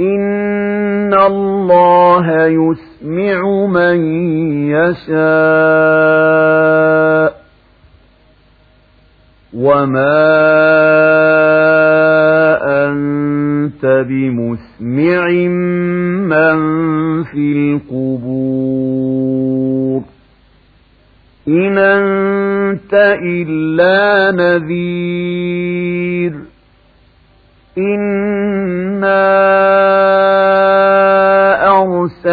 إن الله يسمع من يشاء وما أنت بمسمع من في القبور إن أنت إلا نذير إنا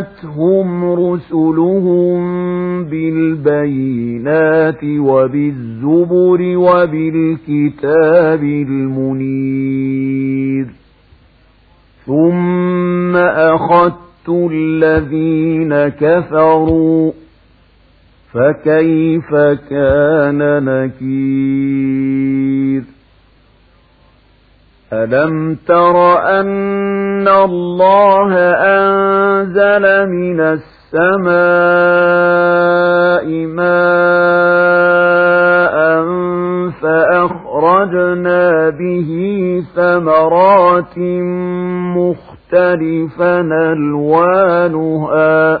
جاءتهم رسلهم بالبينات وبالزبر وبالكتاب المنير ثم أخذت الذين كفروا فكيف كان نكير ألم تر أن الله أنزل من السماء ماء فأخرجنا به ثمرات مختلفا ألوانها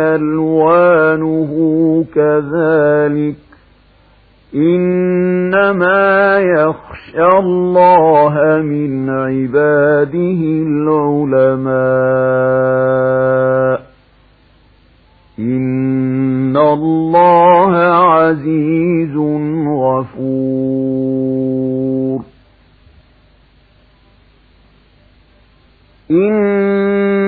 ألوانه كذلك. إنما يخشى الله من عباده العلماء. إن الله عزيز غفور.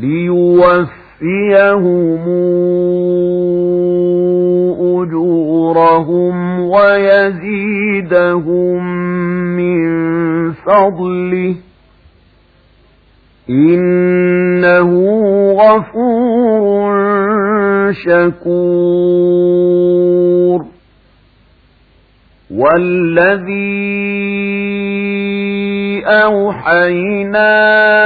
ليوفيهم أجورهم ويزيدهم من فضله. إنه غفور شكور. والذي أوحينا